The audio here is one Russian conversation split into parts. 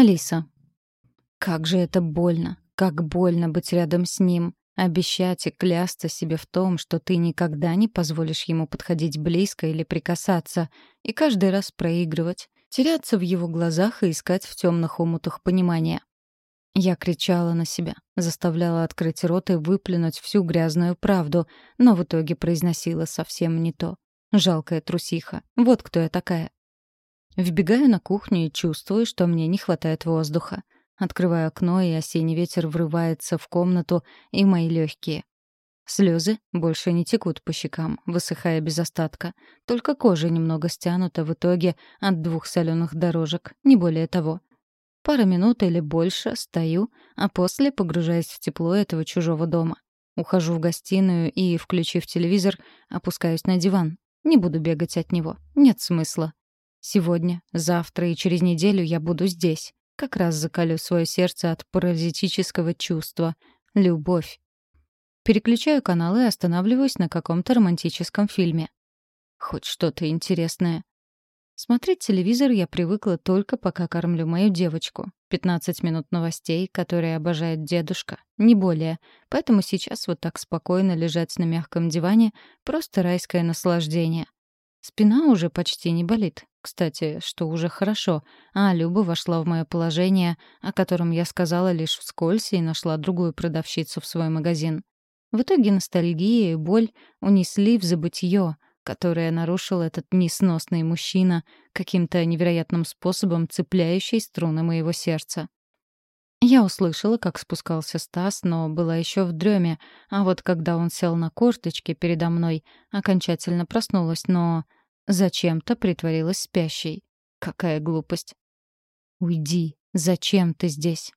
Алиса. Как же это больно, как больно быть рядом с ним, обещать и клясться себе в том, что ты никогда не позволишь ему подходить близко или прикасаться, и каждый раз проигрывать, теряться в его глазах и искать в темных омутах понимания. Я кричала на себя, заставляла открыть рот и выплюнуть всю грязную правду, но в итоге произносила совсем не то. Жалкая трусиха. Вот кто я такая. Вбегаю на кухню и чувствую, что мне не хватает воздуха. Открываю окно, и осенний ветер врывается в комнату и мои легкие. Слезы больше не текут по щекам, высыхая без остатка. Только кожа немного стянута в итоге от двух соленых дорожек, не более того. Пара минут или больше стою, а после погружаюсь в тепло этого чужого дома. Ухожу в гостиную и, включив телевизор, опускаюсь на диван. Не буду бегать от него. Нет смысла. Сегодня, завтра и через неделю я буду здесь. Как раз закалю свое сердце от паразитического чувства. Любовь. Переключаю каналы и останавливаюсь на каком-то романтическом фильме. Хоть что-то интересное. Смотреть телевизор я привыкла только пока кормлю мою девочку. 15 минут новостей, которые обожает дедушка, не более. Поэтому сейчас вот так спокойно лежать на мягком диване — просто райское наслаждение. Спина уже почти не болит. Кстати, что уже хорошо. А Люба вошла в мое положение, о котором я сказала лишь вскользь и нашла другую продавщицу в свой магазин. В итоге ностальгия и боль унесли в забытье, которое нарушил этот несносный мужчина, каким-то невероятным способом цепляющий струны моего сердца. Я услышала, как спускался Стас, но была еще в дреме, а вот когда он сел на корточки передо мной, окончательно проснулась, но зачем-то притворилась спящей. Какая глупость. «Уйди, зачем ты здесь?»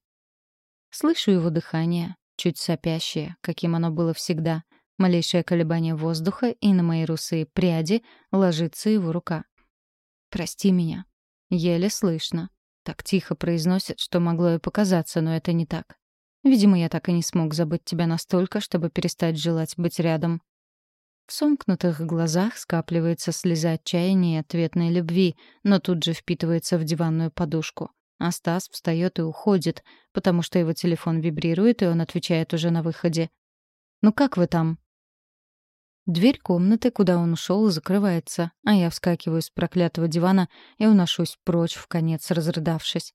Слышу его дыхание, чуть сопящее, каким оно было всегда. Малейшее колебание воздуха, и на мои русые пряди ложится его рука. «Прости меня». Еле слышно. Так тихо произносит, что могло и показаться, но это не так. Видимо, я так и не смог забыть тебя настолько, чтобы перестать желать быть рядом. В сомкнутых глазах скапливается слеза отчаяния и ответной любви, но тут же впитывается в диванную подушку. А Стас встает и уходит, потому что его телефон вибрирует, и он отвечает уже на выходе. «Ну как вы там?» Дверь комнаты, куда он ушел, закрывается, а я вскакиваю с проклятого дивана и уношусь прочь, в конец разрыдавшись.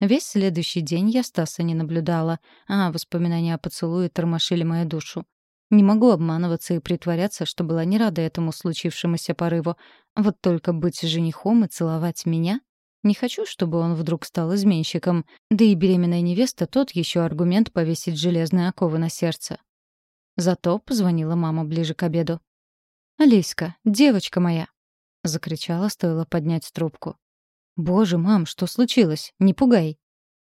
Весь следующий день я Стаса не наблюдала, а воспоминания о поцелуе тормошили мою душу. Не могу обманываться и притворяться, что была не рада этому случившемуся порыву. Вот только быть женихом и целовать меня? Не хочу, чтобы он вдруг стал изменщиком. Да и беременная невеста — тот еще аргумент повесить железные оковы на сердце. Зато позвонила мама ближе к обеду. «Алиська, девочка моя!» — закричала, стоило поднять трубку. «Боже, мам, что случилось? Не пугай!»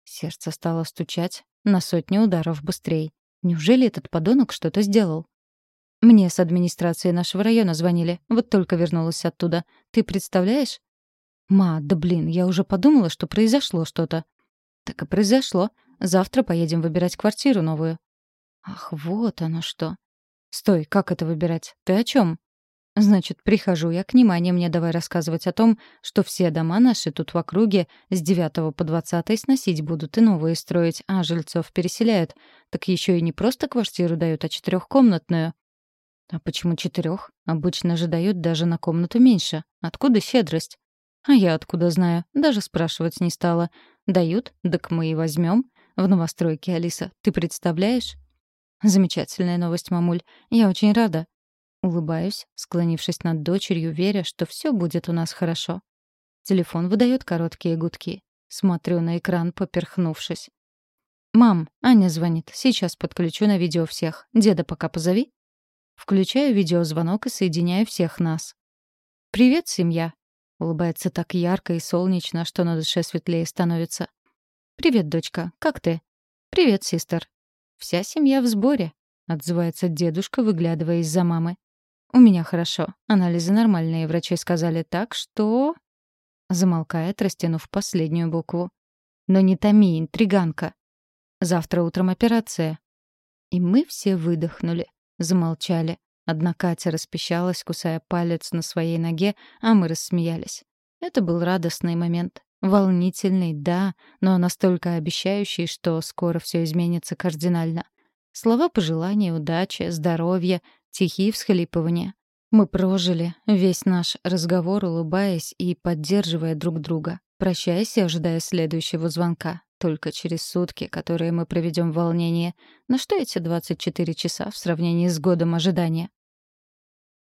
Сердце стало стучать на сотни ударов быстрее. Неужели этот подонок что-то сделал? Мне с администрации нашего района звонили. Вот только вернулась оттуда. Ты представляешь? Ма, да блин, я уже подумала, что произошло что-то. Так и произошло. Завтра поедем выбирать квартиру новую. Ах, вот оно что. Стой, как это выбирать? Ты о чем? Значит, прихожу я к ним, а они мне давай рассказывать о том, что все дома наши тут в округе с 9 по 20 сносить будут и новые строить, а жильцов переселяют. Так еще и не просто квартиру дают, а четырехкомнатную. А почему четырех? Обычно же дают даже на комнату меньше. Откуда щедрость? А я откуда знаю? Даже спрашивать не стала. Дают, так мы и возьмем. В новостройке, Алиса, ты представляешь? Замечательная новость, мамуль. Я очень рада. Улыбаюсь, склонившись над дочерью, веря, что все будет у нас хорошо. Телефон выдает короткие гудки. Смотрю на экран, поперхнувшись. «Мам, Аня звонит. Сейчас подключу на видео всех. Деда пока позови». Включаю видеозвонок и соединяю всех нас. «Привет, семья!» Улыбается так ярко и солнечно, что на душе светлее становится. «Привет, дочка. Как ты?» «Привет, систер. «Вся семья в сборе», — отзывается дедушка, выглядывая из-за мамы. «У меня хорошо. Анализы нормальные, врачи сказали так, что...» Замолкает, растянув последнюю букву. «Но не томи, интриганка. Завтра утром операция». И мы все выдохнули, замолчали. Одна Катя распищалась, кусая палец на своей ноге, а мы рассмеялись. Это был радостный момент. Волнительный, да, но настолько обещающий, что скоро все изменится кардинально. Слова пожелания, удачи, здоровья, тихие всхлипывания. Мы прожили весь наш разговор, улыбаясь и поддерживая друг друга, прощаясь и ожидая следующего звонка. Только через сутки, которые мы проведем в волнении. На что эти 24 часа в сравнении с годом ожидания?